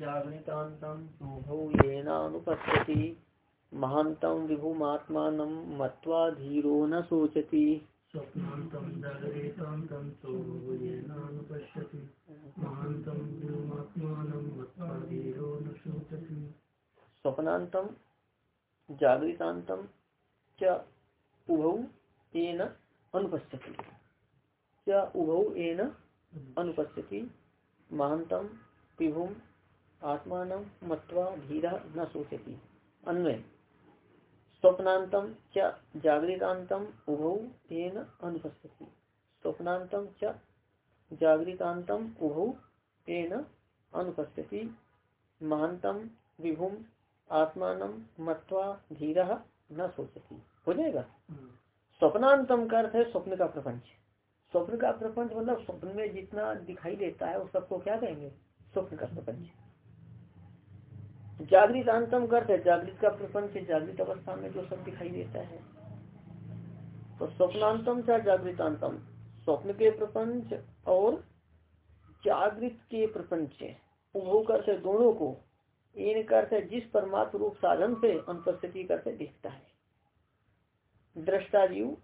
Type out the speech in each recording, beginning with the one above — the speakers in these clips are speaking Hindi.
जागृतान्तं शुभौ येनानुपश्यति महान्तं विभुमात्मान मत्वा धीरो न शोचति स्वप्नान्तं जागरेतान्तं सोऽनुपश्यति महान्तं विभुमात्मानं मत्वा धीरो न शोचति स्वप्नान्तं जागृतान्तं च उभौ येन अनुपश्यति च उभौ येन अनुपश्यति महान्तं विभुम आत्मान मत्वा धीरा न सोचती अन्वय। स्वप्नांतम च जागृतांतम उभौ येन अनुपस्थिति। स्वप्नांतम च जागृतांतम उभौ येन अनुपस्थिति। महांतम विभुम आत्मान मत्वा धीरा न सोचती हो जाएगा? स्वप्नांतम का अर्थ है स्वप्न का प्रपंच। स्वप्न का प्रपंच मतलब स्वप्न में जितना दिखाई देता है, उस सबको क्या कहेंगे? स्वप्न का प्रपंच। जागृत अंतम करते जागृत का प्रपंच जागृत अवस्था में जो सब दिखाई देता है। तो स्वप्नांतम चाहे जागृतांतम स्वप्न के प्रपंच और जागृत के प्रपंच उभो करते दोनों को। इन करते जिस परमात्म रूप साधन से अनुपस्थिति करते देखता है। दृष्टा जीव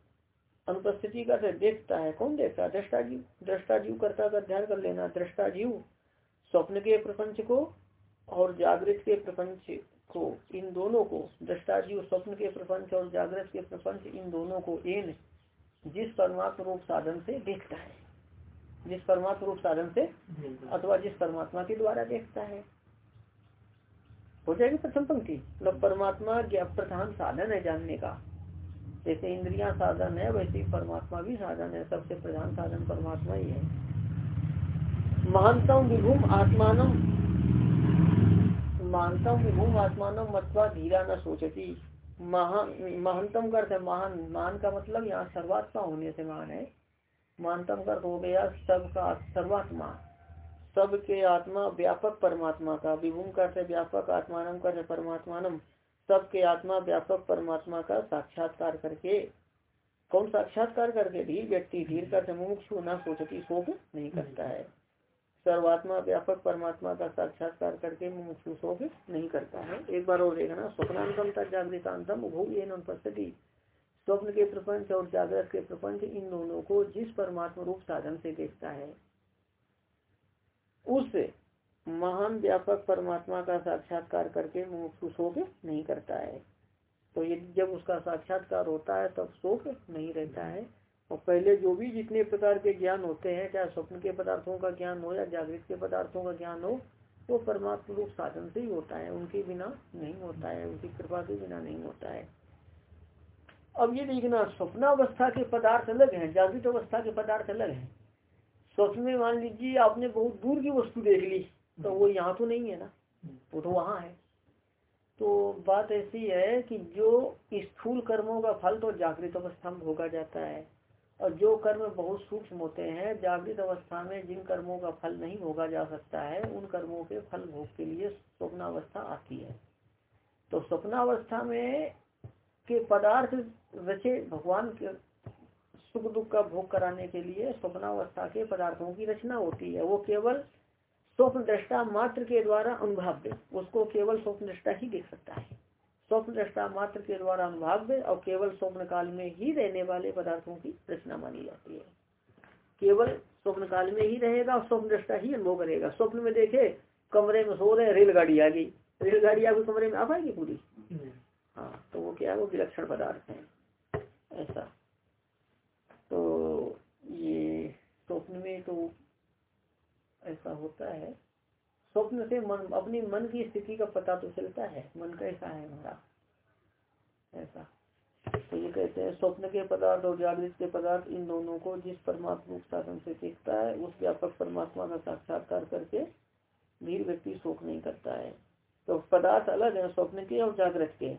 अनुपस्थिति करते देखता है। कौन देखता है? दृष्टा जीव दृष्टा जीव करता का ध्यान कर लेना दृष्टा जीव स्वप्न के प्रपंच को और जागृत के प्रपंच को इन दोनों को दृष्टाजीव स्वप्न के प्रपंच और जागृत के प्रपंच इन दोनों को इन जिस परमात्मा रूप साधन से देखता है। जिस परमात्मा रूप साधन से अथवा जिस परमात्मा के द्वारा देखता है। हो जाएगी प्रथम पंक्ति। मतलब परमात्मा प्रधान साधन है जानने का। जैसे इंद्रिया साधन है वैसे ही परमात्मा भी साधन है। सबसे प्रधान साधन परमात्मा ही है। महानतम विभुम आत्मान महानतम विभुम आत्मान मत्वा धीरा न सोचती महानतम का है, महान मान का मतलब यहाँ सर्वात्मा होने से मान है। महानतम का अर्थ हो गया सबका सर्वात्मा। सबके आत्मा व्यापक परमात्मा का विभूम का अर्थ व्यापक आत्मान का परमात्मान। सबके आत्मा व्यापक परमात्मा का साक्षात्कार करके। कौन साक्षात्कार करके? धीर व्यक्ति, धीर कर मुमुक्षु न सोचती शोक नहीं करता है। सर्वात्मा व्यापक परमात्मा का साक्षात्कार करके मुमुक्षु शोक नहीं करता है। एक बार और देखना, स्वप्नांतम तक जागृतांतम उपभोगी स्वप्न के प्रपंच और जागृत के प्रपंच, इन दोनों को जिस परमात्मा रूप साधन से देखता है, उस महान व्यापक परमात्मा का साक्षात्कार करके मुमुक्षु शोक नहीं करता है। तो ये जब उसका साक्षात्कार होता है, तब शोक नहीं रहता है। और पहले जो भी जितने प्रकार के ज्ञान होते हैं, चाहे स्वप्न के पदार्थों का ज्ञान हो या जागृत के पदार्थों का ज्ञान हो, वो परमात्मा रूप साधन से ही होता है। उनके बिना नहीं होता है, उनकी कृपा के बिना नहीं होता है। अब ये देखना, स्वप्नावस्था के पदार्थ अलग हैं, जागृत अवस्था के पदार्थ अलग हैं। स्वप्न में मान लीजिए, आपने बहुत दूर की वस्तु देख ली तो वो यहाँ तो नहीं है ना, वो तो वहाँ है। तो बात ऐसी है कि जो स्थूल कर्मों का फल तो जागृत अवस्था में भोगा जाता है। और जो कर्म बहुत सूक्ष्म होते हैं, जागृत अवस्था में जिन कर्मों का फल नहीं भोगा जा सकता है, उन कर्मों के फल भोग के लिए स्वप्नावस्था आती है। तो स्वप्नावस्था में के पदार्थ रचे भगवान के सुख दुख का भोग कराने के लिए स्वप्नावस्था के पदार्थों की रचना होती है। वो केवल स्वप्न दृष्टा मात्र के द्वारा अनुभाव्य, उसको केवल स्वप्न दृष्टा ही देख सकता है। स्वप्न दृष्टा मात्र के द्वारा अनुभाव्य और केवल स्वप्न काल में ही रहने वाले पदार्थों की रचना मानी जाती है। केवल स्वप्न काल में ही रहेगा और स्वप्न दृष्टा ही अनुभव करेगा। स्वप्न में देखे, कमरे में सो रहे, रेलगाड़ी आ गई। रेलगाड़ी आपके कमरे में आ पाएगी पूरी? हाँ तो वो क्या, वो विलक्षण पदार्थ है। ऐसा। तो ये स्वप्न में तो ऐसा होता है स्वप्न से मन, अपनी मन की स्थिति का पता तो चलता है। मन कैसा है हमारा? ऐसा। तो ये कहते हैं, स्वप्न के पदार्थ और जागृत के पदार्थ, इन दोनों को जिस परमात्मा साधन से देखता है, उस व्यापक परमात्मा का साक्षात्कार करके वीर व्यक्ति शोक नहीं करता है। तो पदार्थ अलग है, स्वप्न के और जागृत के।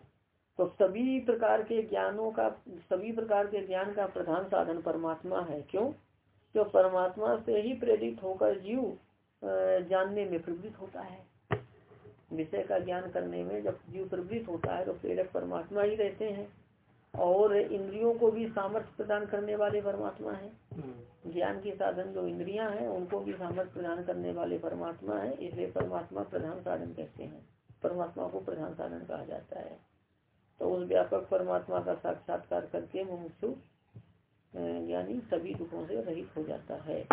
तो सभी प्रकार के ज्ञानों का, सभी प्रकार के ज्ञान का प्रधान साधन परमात्मा है। क्यों? क्यों? परमात्मा से ही प्रेरित होकर जीव जानने में प्रवृत्त होता है। विषय का ज्ञान करने में जब जीव प्रवृत्त होता है तो प्रेरक परमात्मा ही रहते हैं और इंद्रियों को भी सामर्थ्य प्रदान करने वाले परमात्मा है। हम्म। ज्ञान के साधन जो इंद्रियाँ हैं उनको भी सामर्थ्य प्रदान करने वाले परमात्मा है इसलिए परमात्मा प्रधान साधन कहते हैं। परमात्मा को प्रधान साधन कहा जाता है। तो उस व्यापक परमात्मा का साक्षात्कार करके मुमुक्षु यानी सभी दुखों से रहित हो जाता है।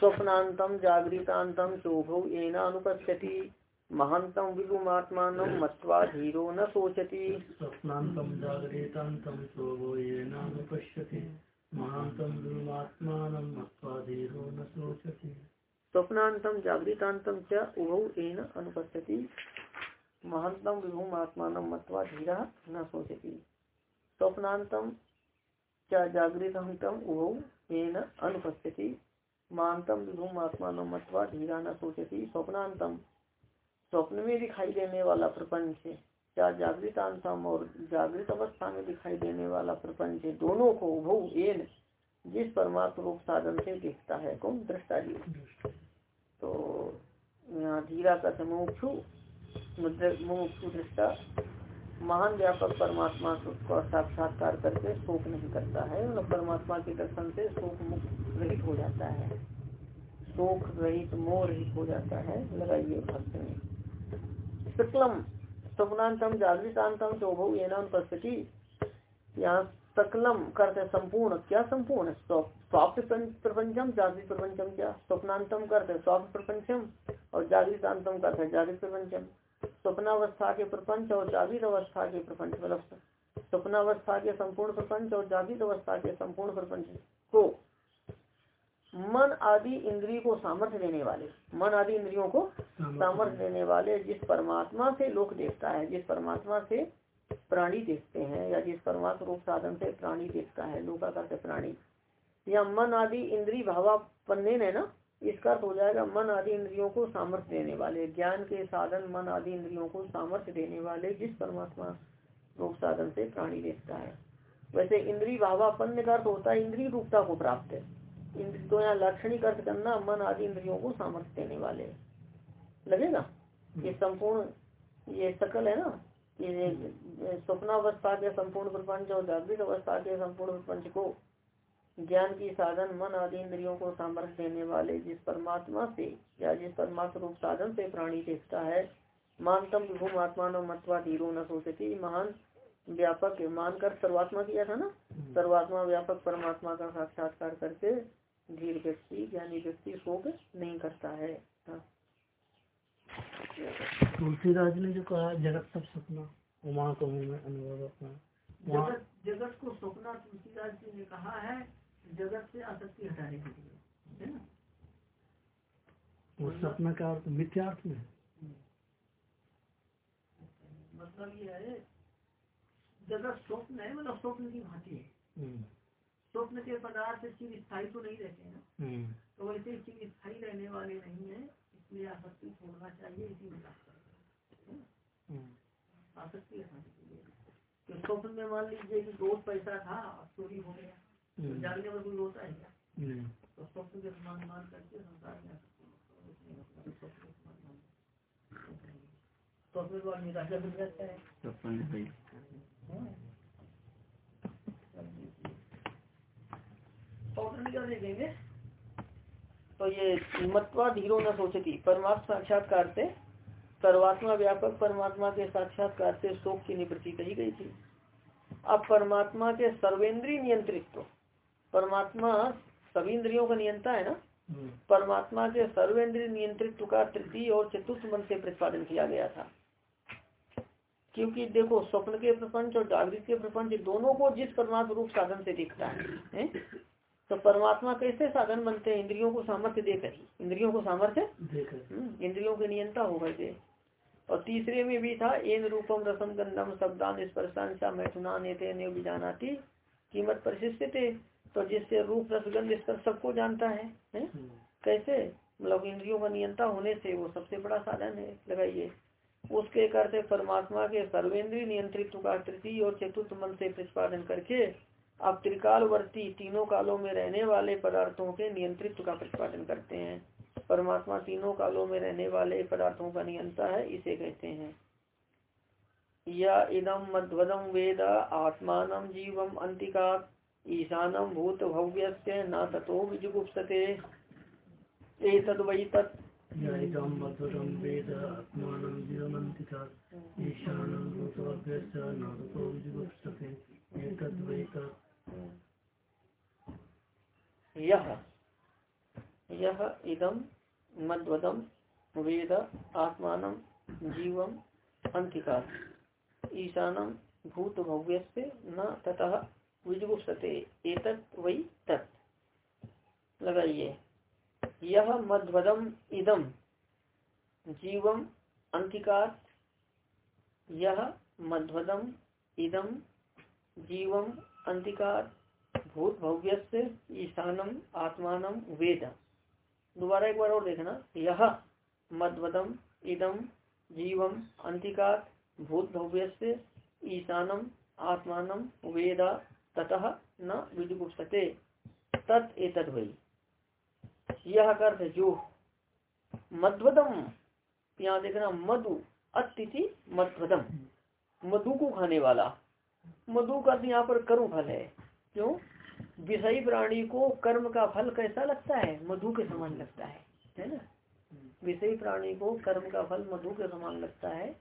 स्वप्नातम जागृतांतम चोभौ एनानुपश्यति महांतम विगुमात्मान मत्वा धीरो न सोचती स्वप्नांतम जागृतांतम शोभो महांतम विगुमात्मान मत्वा धीरो न सोचति स्वप्नातम जागृतांतम च उभौ एन अनुपश्यति महांतम विभुमात्मान मत्वा धीरा न सोचती स्वप्नातम च जागृतांतम उभौ एन अनुपश्यति मानतम विभुम आत्मा मत्वा धीरा न सोचती स्वप्नांतम। स्वप्न में दिखाई देने वाला प्रपंच क्या जागृतांतम और जागृत अवस्था में दिखाई देने वाला प्रपंच दोनों को भू एन, जिस परमात्मा रूप साधन से देखता है कौन दृष्टा जी। तो यहाँ धीरा का मुमुक्षु मुमुक्षु दृष्टा? महान व्यापक परमात्मा का साक्षात्कार करके शोक नहीं करता है। और परमात्मा के दर्शन से शोक मुक्त रहित हो जाता है। शोक रहित, मोह रहित हो जाता है। लगाइए भक्त में। शुक्लम स्वप्नांतम जागृतांतम चौभव ये नाम यहाँ सकलम करते संपूर्ण। क्या संपूर्ण? स्वाप्त प्रपंचम, जागृत प्रपंचम क्या? स्वप्नांतम करते स्वाप्त प्रपंचम और जागृतांतम करते जागृत प्रपंचम। स्वप्नावस्था के प्रपंच और जागृत अवस्था के प्रपंच मतलब स्वप्नावस्था के संपूर्ण प्रपंच और जागृत अवस्था के संपूर्ण प्रपंच को मन आदि इंद्रिय को सामर्थ्य देने वाले मन आदि इंद्रियों को सामर्थ्य देने वाले जिस परमात्मा से लोक देखता है जिस परमात्मा से प्राणी देखते हैं या जिस परमात्मा रूप साधन से प्राणी देखता है लोका करते प्राणी या मन आदि इंद्री भावापन्न है ना इसका अर्थ हो जाएगा मन आदि इंद्रियों को सामर्थ्य देने वाले ज्ञान के साधन मन आदि इंद्रियों को सामर्थ्य देने वाले जिस परमात्मा रूप साधन से प्राणी देखता है। वैसे इंद्रिय भावापन्न का अर्थ होता है इंद्रिय रूपता को प्राप्त है। इंद्र तो यहाँ लाक्षणिक अर्थ करना मन आदि इंद्रियों को सामर्थ्य देने वाले। लगेगा? ये संपूर्ण ये सकल है ना? ये स्वप्नावस्था के संपूर्ण प्रपंच और जागृत अवस्था के संपूर्ण प्रपंच को ज्ञान की साधन मन आदि इंद्रियों को सामर्थ्य देने वाले जिस परमात्मा से या जिस परमात्मा रूप साधन से प्राणी देखता है मानतम विभुम आत्मा मत्वा धीरो न सोचती महान व्यापक मानकर सर्वात्मा किया था ना हम्म। सर्वात्मा व्यापक परमात्मा का साक्षात्कार करके धीर व्यक्ति ज्ञानी व्यक्ति शोक नहीं करता है हाँ। तुलसीदास ने जो कहा जगत सब सपना उमा को अनुभव अपना जगत जगत को सपना तुलसीदास जी ने कहा है जगत से आसक्ति हटाने के लिए है ना? वो सपना का अर्थ मिथ्यार्थ में मतलब ये है जगत स्वप्न है मतलब स्वप्न की भांति है। हम्म। स्वप्न के पदार्थ चीज़ स्थायी तो नहीं रहते हैं ना। हम्म। तो वैसे चीज़ स्थायी रहने वाले नहीं है इसलिए आसक्ति छोड़ना चाहिए इसी में हम्म। आसक्ति हटाने के लिए। तो स्वप्न में मान लीजिए कि रोज पैसा था चोरी हो गया। जागने में कोई होता है क्या? तो स्वप्न के समान मान करके संसार में स्वप्न को निराशा मिल जाता है। देखेंगे? तो ये मत्वा धीरो न सोचती परमात्मा साक्षात्कार से सर्वात्मा व्यापक परमात्मा के साक्षात्कार से शोक की निवृत्ति कही गई थी। अब परमात्मा के सर्वेंद्रीय नियंत्रित्व परमात्मा सभी इंद्रियों का नियंत्रण है ना? हम्म। परमात्मा के सर्वेंद्रीय नियंत्रित्व का तृतीय और चतुर्थ मन से प्रतिपादन किया गया था। क्योंकि देखो स्वप्न के प्रपंच और जागृत के प्रपंच दोनों को जिस परमात्मा रूप साधन से देखता है, है? तो परमात्मा कैसे साधन बनते हैं? इंद्रियों को सामर्थ्य देकर इंद्रियों को सामर्थ्य? हम्म, इंद्रियों के नियंता हो गए और तीसरे में भी था एन रूपम रसम गंधम शब्दान स्पर्शान मैथुना नेते थी कीमत परिशिष्ट थे तो जिससे रूप रसगंध स्पर्श सबको जानता है, है? हम्म। कैसे मतलब इंद्रियों का नियंता होने से वो सबसे बड़ा साधन है लगाइए उसके करते परमात्मा के सर्वेंद्रीय नियंत्रित्व का तृतीय और चतुर्थ मन से प्रतिपादन करके अब त्रिकालवर्ती तीनों कालों में रहने वाले पदार्थों के नियंत्रित्व का प्रतिपादन करते हैं परमात्मा तीनों कालों में रहने वाले पदार्थों का नियंता है इसे कहते हैं या इदम मध्वदम वेद आत्मान जीवम अंतिका ईशानम भूत भव्य न तथो विजुगुप्सते। एतद वही ईशानं तत् यह यह इदम मद्वदम वेद आत्मान जीवम अंतिका ईशानम भूत भव्य न ततः विजुगुप्सते वही तत्। लगाइए। यह मध्वदम इदम, जीवम अंतिकात यह मध्वदम इदम, जीवम अंतिकात भूत भव्य ईशानम आत्मान वेद। दोबारा एक बार और देखना। यह मध्वदम इदम, जीवम अंतिकात भूत भव्य ईशानम आत्मान वेद। ततः न विजुगुप्सते तत् वही यह अर्थ जो मध्वदम यहाँ देखना मधु अतिथि मध्वदम मधु को खाने वाला। मधु का यहाँ पर कर्म फल है। क्यों? विषयी प्राणी को कर्म का फल कैसा लगता है? मधु के समान लगता है। है ना? विषयी प्राणी को कर्म का फल मधु के समान लगता है।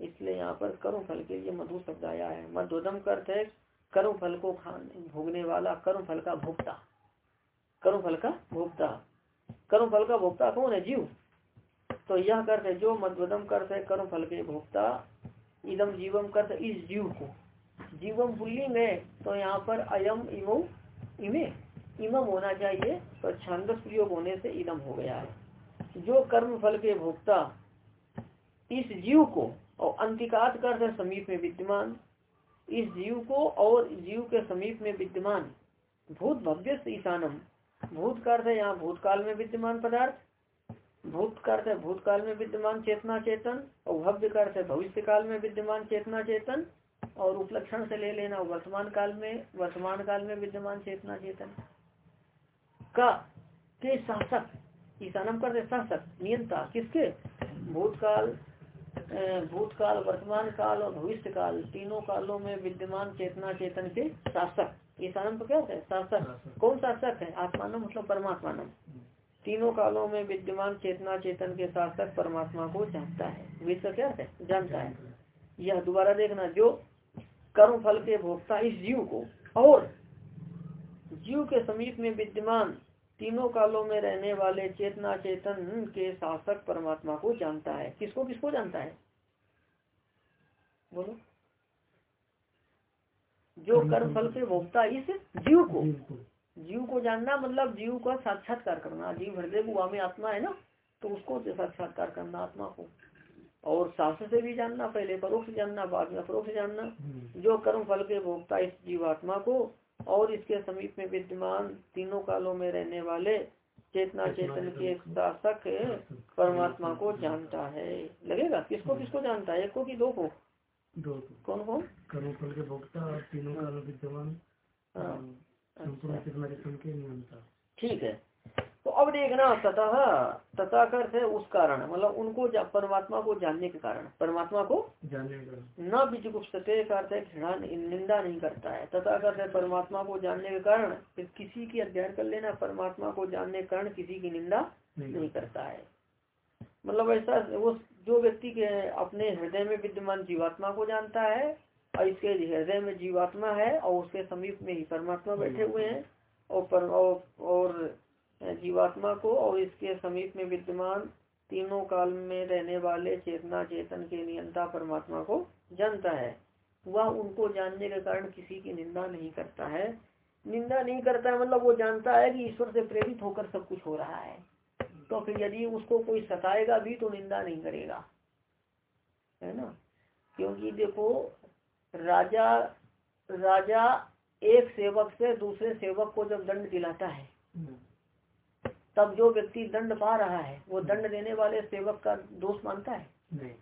इसलिए यहाँ पर कर्म फल के लिए मधु शब्द आया है। मधुदम का अर्थ है कर्म फल को खाने भोगने वाला कर्म फल का भोक्ता। कर्म फल का भोक्ता। कर्म फल का भोक्ता कौन है? जीव। तो यह कर्थ है, जो मधुदम कर्थ है कर्म फल के भोक्ता, इदम जीवम कर्थ इस जीव को। जीवम पुल्लिंग है तो यहाँ पर अयम इमो इमे। इमम होना चाहिए तो छांदस प्रयोग होने से इदम हो गया है। जो कर्म फल के भोक्ता इस जीव को, और अंतिकात कर समीप में विद्यमान इस जीव को और जीव के समीप में विद्यमान, भूत भव्य ईशानम। भूत का अर्थ है यहाँ भूतकाल में विद्यमान पदार्थ, भूत का अर्थ है भूतकाल में विद्यमान चेतना चेतन और भव्य का अर्थ है भविष्य काल में विद्यमान चेतना चेतन और उपलक्षण से ले लेना वर्तमान काल में, वर्तमान काल में विद्यमान चेतना चेतन का के शासक ईशानम कर शासक नियंता, किसके? भूतकाल भूतकाल वर्तमान काल और भविष्य काल तीनों कालों में विद्यमान चेतना चेतन के शासक। ईशानम तो क्या है? शासक। कौन शासक है? आत्मान मतलब परमात्मा तीनों कालों में विद्यमान चेतना चेतन के शासक परमात्मा को जानता है। विश्व क्या है। जानता है। यह दोबारा देखना जो कर्म फल के भोक्ता इस जीव को और जीव के समीप में विद्यमान तीनों कालों में रहने वाले चेतना चेतन के शासक परमात्मा को जानता है। किसको किसको जानता है? बोलो। जो कर्म फल के भोक्ता इस जीव को। जीव को। जानना मतलब जीव का साक्षात्कार करना। जीव हृदय गुआ में आत्मा है ना तो उसको साक्षात्कार करना आत्मा को। और शास्त्र से भी जानना पहले परोक्ष जानना बाद में अपरोक्ष जानना। हम्म। जो कर्म फल के भोगता इस जीवात्मा को और इसके समीप में विद्यमान तीनों कालों में रहने वाले चेतना चेतन के शासक परमात्मा को जानता है। लगेगा? किसको किसको जानता है? एक को की दो को? दो कौन को कर्म फल के भोक्ता और तीनों कालो विद्यमान हाँ, अच्छा। ठीक है। तो अब देखना तथा तथा कर है उस कारण मतलब उनको परमात्मा को जानने के कारण परमात्मा को जानने का न बीजगुप्ते का अर्थ है निंदा नहीं करता है। तथा कर है परमात्मा को जानने के कारण किसी की अध्ययन कर लेना परमात्मा को जानने के कारण किसी की निंदा नहीं, नहीं करता। है। मतलब ऐसा वो जो व्यक्ति के अपने हृदय में विद्यमान जीवात्मा को जानता है और इसके हृदय में जीवात्मा है और उसके समीप में ही परमात्मा बैठे हुए हैं और पर और जीवात्मा को और इसके समीप में विद्यमान तीनों काल में रहने वाले चेतना, चेतन, के नियंता परमात्मा को जानता है। वह उनको जानने के कारण किसी की निंदा नहीं करता है। निंदा नहीं करता है मतलब वो जानता है कि ईश्वर से प्रेरित होकर सब कुछ हो रहा है। तो फिर यदि उसको कोई सताएगा भी तो निंदा नहीं करेगा। है ना? क्योंकि देखो, राजा राजा एक सेवक से दूसरे सेवक को जब दंड दिलाता है तब जो व्यक्ति दंड पा रहा है वो दंड देने वाले सेवक का दोष मानता है? नहीं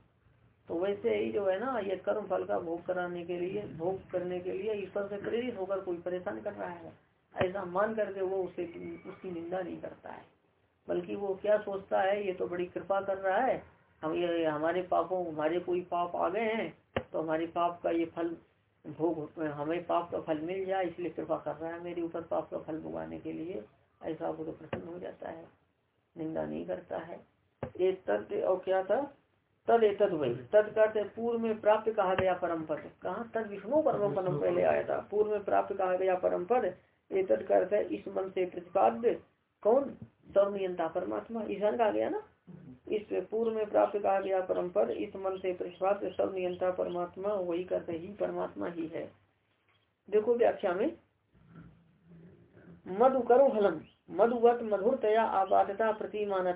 तो वैसे ही जो है ना ये कर्म फल का भोग कराने के लिए भोग करने के लिए ईश्वर से प्रेरित होकर कोई परेशान कर रहा है। ऐसा मान करके वो उसे उसकी निंदा नहीं करता है। बल्कि वो क्या सोचता है ये तो बड़ी कृपा कर रहा है। हम ये हमारे पापों हमारे कोई पाप आ गए हैं तो हमारे पाप का ये फल भोग हमें पाप का फल मिल जाए इसलिए कृपा कर रहा है मेरे ऊपर पाप का फल भुगाने के लिए। ऐसा तो प्रसन्न हो जाता है। निंदा नहीं करता है। एक तद और क्या था? तद एतद वही। तद करते पूर्व में प्राप्त कहा गया परम पद। कहा? तद विष्णु परम पदम पहले आया था। पूर्व में प्राप्त कहा गया परम पद। एतद करते इस मन से प्रतिपाद्य। कौन? सर्वनियंता परमात्मा। ईशान कहा गया ना? इस पूर्व में प्राप्त कहा गया परम पद। इस मन से प्रतिपाद्य सर्वनियंता परमात्मा। वही करते ही परमात्मा ही है। देखो व्याख्या में मधु करो हलम मधुवत मधुरतया आबादता प्रतिमान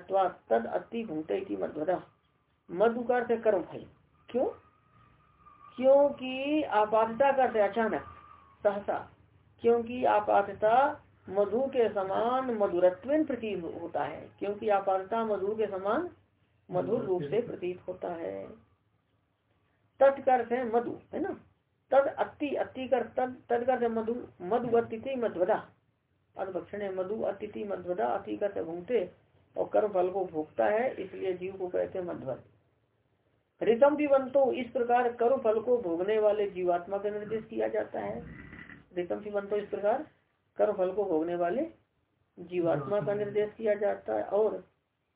तद अति भूत मधुरा मधु का अर्थ कर्म फल क्यों? क्योंकि आपातता करते अचानक सहसा। क्योंकि आपातता मधु के समान मधुरत्व प्रतीत होता है। क्योंकि आपातता मधु के समान मधुर रूप से प्रतीत होता है। तत्कर्थ है मधु है ना? तद अति अति कर तद तद मधु मधु अतिथि मध्वदा अदक्षिण मधु अतिथि मध्वदा अति कर घूमते और कर्म फल को भोगता है, इसलिए जीव को कहते हैं मध्वत रितम पिबंतो इस प्रकार कर्म फल को भोगने वाले जीवात्मा का निर्देश किया जाता है। रितम पिबंतो इस प्रकार कर्म फल को भोगने वाले जीवात्मा का निर्देश किया जाता है। और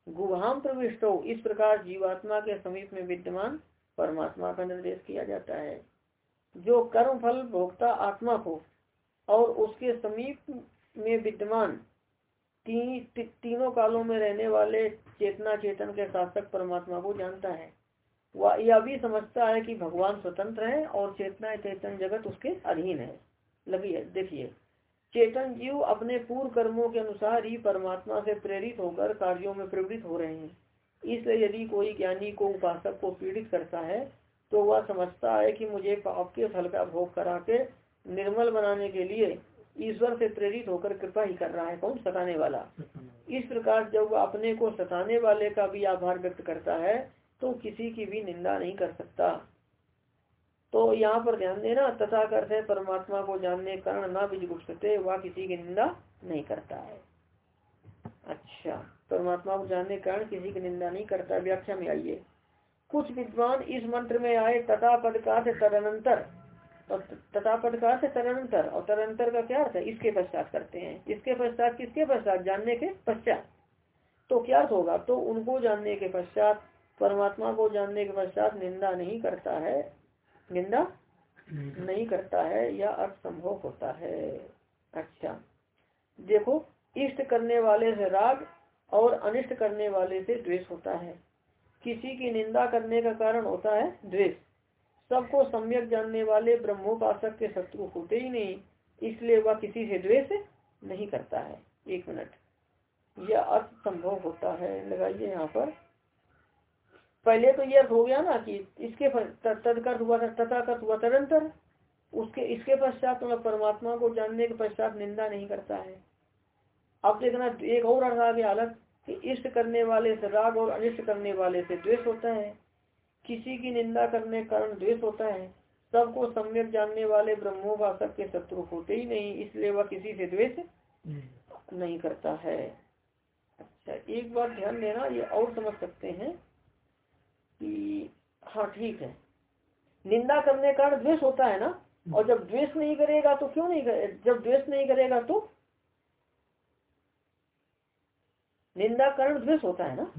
गुहाम प्रविष्टो, इस प्रकार जीवात्मा के समीप में विद्यमान परमात्मा का निर्देश किया जाता है। जो कर्म फल भोगता आत्मा को, और उसके समीप में विद्यमान ती, ती, तीनों कालों में रहने वाले चेतना चेतन के शासक परमात्मा को जानता है। वह यह भी समझता है कि भगवान स्वतंत्र है और चेतना चेतन जगत उसके अधीन है। लगी है देखिए। चेतन जीव अपने पूर्व कर्मों के अनुसार ही परमात्मा से प्रेरित होकर कार्यों में प्रवृत्त हो रहे हैं। इसलिए यदि कोई ज्ञानी को उपासक को पीड़ित करता है तो वह समझता है कि मुझे पाप के फल का भोग करा के निर्मल बनाने के लिए ईश्वर से प्रेरित होकर कृपा ही कर रहा है, कौन सताने वाला? इस प्रकार जब अपने को सताने वाले का भी आभार व्यक्त करता है तो किसी की भी निंदा नहीं कर सकता। तो यहाँ पर ध्यान देना, तथा करते परमात्मा को जानने कारण ना बीज गुप्ते वह किसी की निंदा नहीं करता है। अच्छा परमात्मा को जानने कारण किसी की निंदा नहीं करता, व्याख्या में आइए। कुछ विद्वान इस मंत्र में आए, तथा पद का तदनंतर और तथा पद का से तरंतर और तदनंतर का क्या अर्थ है? इसके पश्चात करते हैं। इसके पश्चात, किसके पश्चात? जानने के पश्चात। तो क्या अर्थ होगा? तो उनको जानने के पश्चात, परमात्मा को जानने के पश्चात निंदा नहीं करता है। निंदा नहीं करता है यह अर्थ संभव होता है। अच्छा। देखो, इष्ट करने वाले से राग और अनिष्ट करने वाले से द्वेष होता है। किसी की निंदा करने का कारण होता है द्वेष। सबको सम्यक जानने वाले ब्रह्मोपासक के शत्रु होते ही नहीं, इसलिए वह किसी से द्वेष नहीं करता है। एक मिनट। यह अर्थ संभव होता है। लगाइए यहाँ पर। पहले तो यह हो गया ना कि इसके तदकर्थ हुआ था तथाकर्थ हुआ तदंतर उसके, इसके पश्चात मतलब परमात्मा को जानने के पश्चात निंदा नहीं करता है। अब देखना, एक और अर्थ आ गया अलग कि इष्ट करने वाले से राग और अनिष्ट करने वाले से द्वेष होता है। किसी की निंदा करने कारण द्वेष होता है सबको सम्यक जानने वाले ब्रह्मोपासक सबके शत्रु होते ही नहीं इसलिए वह किसी से द्वेष नहीं करता है। अच्छा एक बार ध्यान देना ये और समझ सकते हैं कि हाँ ठीक है। निंदा करने का द्वेष होता है ना और जब द्वेष नहीं करेगा तो क्यों नहीं करे जब द्वेष नहीं करेगा तो? निंदा कारण द्वेष होता है ना।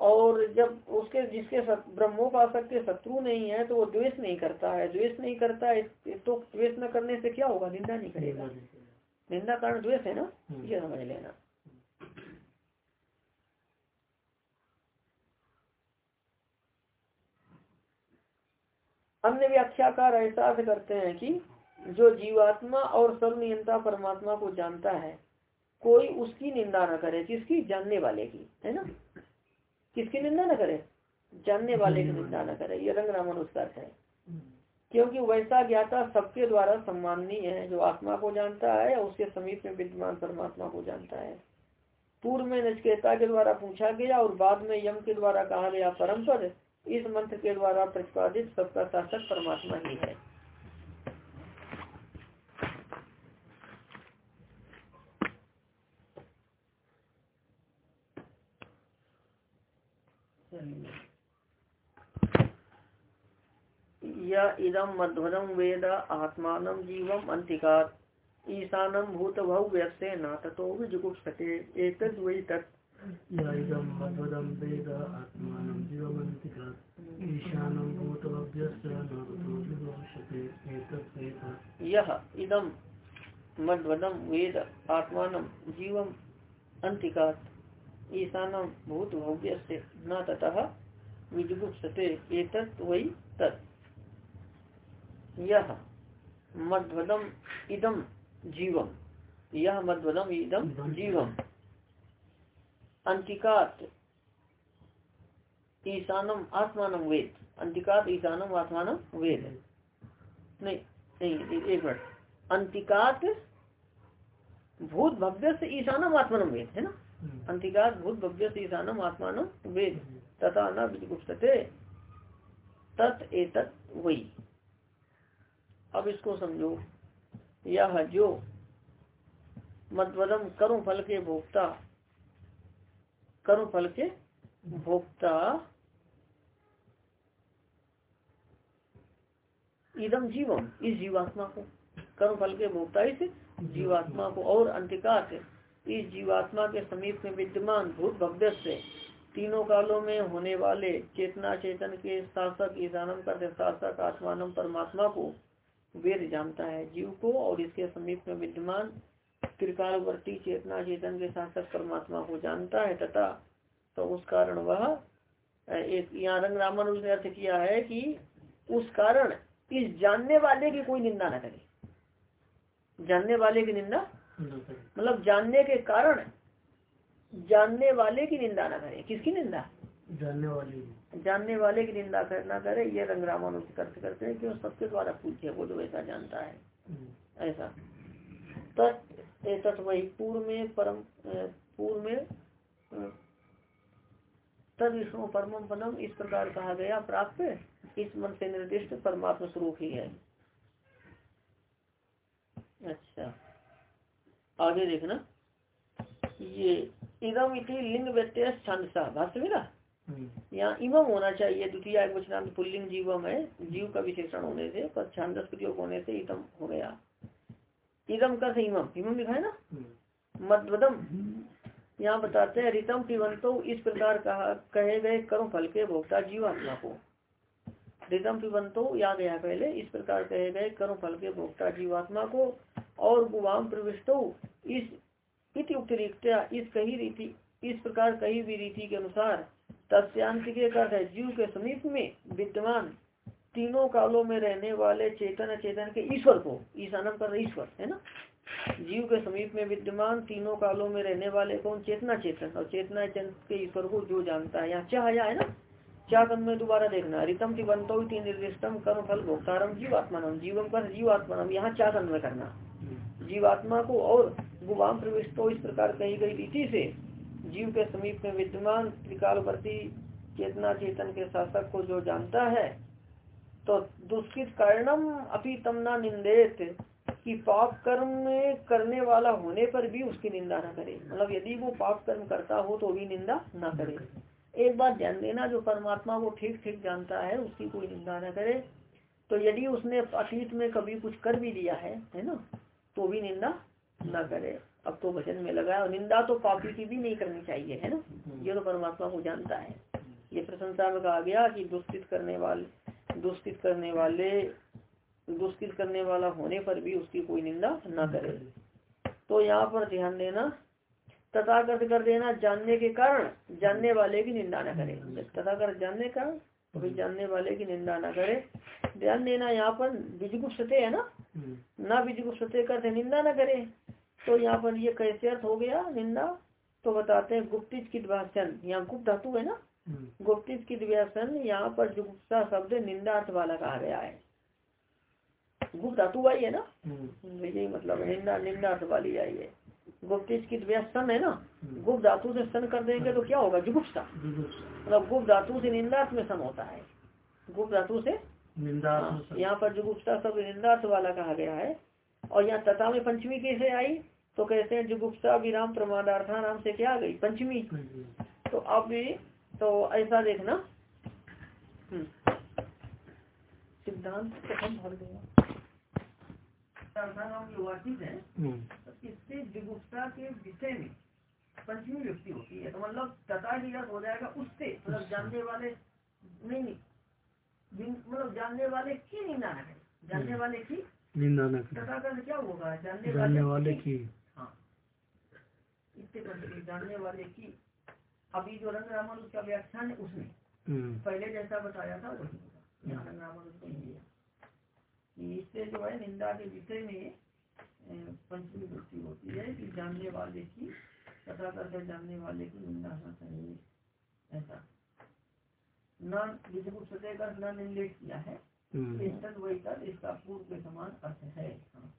और जब उसके जिसके ब्रह्मोपासक के शत्रु नहीं है तो वो द्वेष नहीं करता है। द्वेष नहीं करता है तो द्वेष न करने से क्या होगा? निंदा नहीं करेगा। निंदा कारण द्वेष है ना? ये समझ लेना। अन्य व्याख्याकार ऐसा करते हैं कि जो जीवात्मा और सर्वनियंता परमात्मा को जानता है कोई उसकी निंदा न करे किसकी जानने वाले की है ना? किसकी निंदा न करे? जानने वाले की निंदा न करे। ये रंग रामन उसका है। क्योंकि वैसा ज्ञाता सबके द्वारा सम्माननीय है जो आत्मा को जानता है उसके समीप में विद्यमान परमात्मा को जानता है। पूर्व में नचकेता के द्वारा पूछा गया और बाद में यम के द्वारा कहा गया परम पद इस मंत्र के द्वारा प्रतिपादित सबका शासक परमात्मा ही है। या इदम मध्वरम वेद आत्मान जीवम अंतिका ईशानम भूत भव्य न तथो विजुगुप्सते। एक वही तत्। यह इदम मध्वदम वेद आत्मान जीवम अंतिकात ईशानम भूत भव्य से न ततः विजुगुप्सते एतत् वही तत्। यह मध्वदम इदम जीवम। यह मध्वदम इदम जीवम। अंतिकात ईशानम आत्मान वेद। अंतिकात ईशानम आत्मान वेद। नहीं नहीं एक मिनट। अंतिकात भूत भव्य से ईशानम आत्मान वेद है ना? अंतिकात भूत भव्य से ईशानम आत्मान वेद। तथा न विगुप्सते तत् एतत् वही अब इसको समझो। यह जो मध्वदम कर्म फल के भोक्ता कर्म फल के भोक्ता इदम जीवम इस जीवात्मा को। कर्म फल के भोक्ता इस जीवात्मा को। और अंतिकात इस जीवात्मा के समीप में विद्यमान भूत भव्य से तीनों कालों में होने वाले चेतना चेतन के शासक ईशानम कर शासक आत्मानम परमात्मा को वेद जानता है। जीव को और इसके समीप में विद्यमान त्रिकालवर्ती चेतना चेतन के शासक परमात्मा को जानता है तथा तो उस कारण वह एक यहाँ रंग रामन ने अर्थ किया है कि उस कारण इस जानने वाले की कोई निंदा न करे। जानने वाले की निंदा मतलब जानने के कारण जानने वाले की निंदा न करे। किसकी निंदा? जानने वाले जानने वाले की निंदा करना करे ये रंग रामानुज अर्थ करते हैं कि वो सबके द्वारा पूछे वो जो ऐसा जानता है। ऐसा। तत् वही पूर्व में परम पूर्व में तद विष्णु परम पदम इस प्रकार कहा गया प्राप्त इस मन से निर्दिष्ट परमात्मा स्वरूप ही है अच्छा आगे देखना। ये इदम इति लिंग व्यत्यास छंदसा भाष्य मेरा यहाँ इमम होना चाहिए द्वितीय वचनांत पुल्लिंग जीवम है जीव का विशेषण होने से पर छांदस प्रयोग होने से इदम हो गया। इदम का से इमम इमम लिखा है ना? मदवदम। यहाँ बताते हैं रितम पिबंतो इस प्रकार कहा कहे गए कर्म फल के भोक्ता जीवात्मा को। रितम पिबंतो या गया पहले इस प्रकार कहे गए कर्म फल के भोक्ता जीवात्मा को और गुवाम प्रविष्टो इस इति इस कही रीति इस प्रकार कही भी रीति के अनुसार तस्यांत के अर्थ है जीव के समीप में विद्यमान तीनों कालों में रहने वाले चेतन चेतन के ईश्वर को ईशानम कर ईश्वर है ना? जीव के समीप में विद्यमान तीनों कालों में रहने वाले कौन? चेतना चेतन और चेतना चेतन के ईश्वर को जो जानता है यहाँ चाह है ना? क्या कर्म में दोबारा देखना। रितम की बनता तिबंतो निर्दिष्टम कर्म फल भोक्तारम जीवात्मान। जीवम कर जीवात्मान यहाँ क्या कर्म में करना। जीवात्मा को और गुवाम प्रविष्टो इस प्रकार कही गई रीति से। जीव के समीप में विद्यमान त्रिकालवर्ती चेतना चेतन के शासक को जो जानता है तो दुष्कृत कारणम अपी तमना निंदेत कि पाप कर्म करने वाला होने पर भी उसकी निंदा न करे। मतलब यदि वो पाप कर्म करता हो तो भी निंदा न करे। एक बात ध्यान देना, जो परमात्मा को ठीक ठीक जानता है, उसकी कोई निंदा न करे। तो यदि उसने अतीत में कभी कुछ कर भी दिया है है ना तो भी निंदा न करे। अब तो वचन में लगा और निंदा तो पापी की भी नहीं करनी चाहिए है ना? हम्म। ये तो परमात्मा को जानता है। ये प्रशंसा में कहा गया कि दुष्कृत करने वाले दुष्कृत करने वाले दुष्कृत करने वाला होने पर भी उसकी कोई निंदा न करे। तो यहाँ पर ध्यान देना तथागत कर देना जानने के कारण जानने वाले की निंदा न करे। तथागत जानने का तो जानने वाले की निंदा न करे। ध्यान देना यहाँ पर बीजगुप्सते है ना? हम्म। ना बीजगुप्सते करते निंदा न करे। तो यहाँ पर ये कैसे अर्थ हो गया? निंदा। तो बताते हैं गुप्तिज की व्यासन यहाँ गुप्त धातु है ना? हम्म। गुप्तिज की व्यासन यहाँ पर जुगुप्सा शब्द निंदा अर्थ वाला कहा गया है। गुप्त धातु आई है ना? हम्म। यही मतलब निंदा निंदा अर्थ वाली आई है गुप्तिज की सन है ना? गुप्त धातु से सन कर देंगे तो क्या होगा? जुगुप्सा मतलब गुप्त धातु से निंदार्थ में सन होता है। गुप्त धातु से यहाँ पर जुगुप्सा सब निंदार्थ वाला कहा गया है और यहाँ तथा में पंचमी कैसे आई? तो कहते हैं जुगुप्सा विराम प्रमादार्था नाम से क्या आ गई? पंचमी। तो अब भी तो ऐसा देखना। हम्म। सिद्धांत कथम भर नाम है तो इससे जुगुप्सा के विषय में पंचमी व्यक्ति होती है तो मतलब तथा ही हो जाएगा उससे मतलब जानने वाले नहीं। मतलब जानने वाले की निंदा न करें। जानने वाले की निंदा न करें। क्या होगा? जानने जानने वाले की हाँ। जानने वाले की। अभी जो रंग रामन उसका व्याख्यान है उसमें। हम्म। पहले जैसा बताया था वही रंग रामन उसको ही इससे जो है निंदा के विषय में पंचमी वृत्ति होती है कि जानने वाले की पता करके जानने वाले की निंदा होना चाहिए ऐसा। न जिसे कुछ सत्य का न निंदित किया है हम्म। इसका पूर्व के समान अर्थ है हाँ।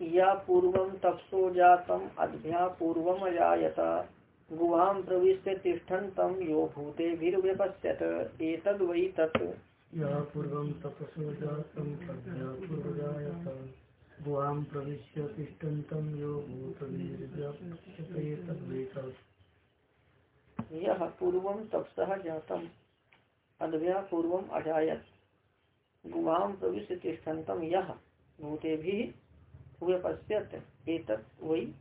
या पूर्व तपसो जातम अध्या पूर्व अजात गुहां प्रविश्य तिष्ठन्तं यो भूतेभिर्व्यपश्यत एतद् वै तत् या पूर्वं तपसो जातम् अध्या पूर्वजायत। गुहां प्रविश्य तिष्ठन्तं यो वै तत् यः पूर्वं तपसः जातम् अध्या पूर्वम् अजायत। गुहां प्रविश्य तिष्ठन्तं यः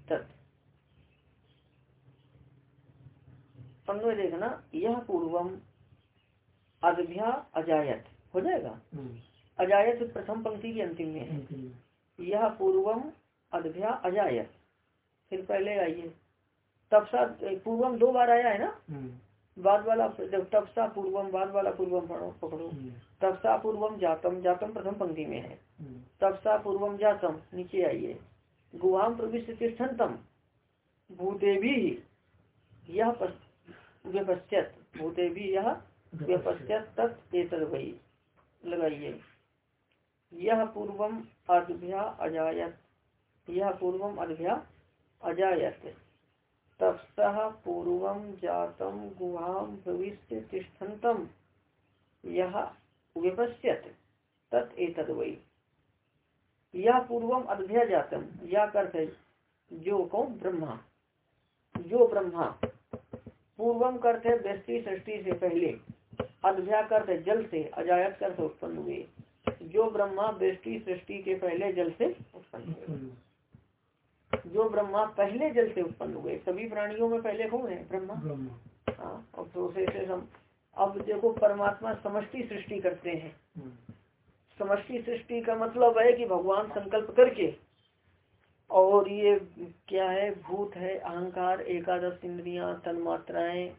तत्। देखना यह पूर्वम अदभ्या अजायत। हो जाएगा? हम्म। अजायत प्रथम पंक्ति के अंतिम में है। यह पूर्वम अदभ्या अजायत। फिर पहले आइए। तब सा पूर्वम दो बार आया है ना? हम्म। बाद वाला जब तपसा पूर्वम बाद वाला पूर्वम पढ़ो पकड़ो। हम्म। तपसा पूर्वम जातम जातम प्रथम पंक्ति में है। तपसा पूर्वम जातम नीचे आइए। गुहाम प्रविष्ट तिष्ठतम भूतेवी यह व्यपश्यत। भूतेवी यह व्यपश्यत तत् वही लगाइए। यह पूर्वम अद्भ्या अजायत। यह पूर्वम अद्भ्या अजायत। तपस पूर्वम जातम गुहाम प्रविष्ट तिष्ठतम यह व्यपश्यत, तत् वही या पूर्वम अध्या जातम या करते जो कौन ब्रह्मा। जो ब्रह्मा। पूर्वम करते व्यस्ति सृष्टि से पहले। अध्या करते जल से अजायत करते उत्पन्न हुए। जो ब्रह्मा व्यस्टि सृष्टि के पहले जल से उत्पन्न हुए। जो ब्रह्मा पहले जल से उत्पन्न हुए सभी प्राणियों में पहले कौन है? ब्रह्मा। हाँ और दूसरे से हम अब देखो परमात्मा समष्टि सृष्टि करते हैं। हम्म। समष्टि सृष्टि का मतलब है कि भगवान संकल्प करके और ये क्या है? भूत है अहंकार एकादश इंद्रिया तन्मात्राएँ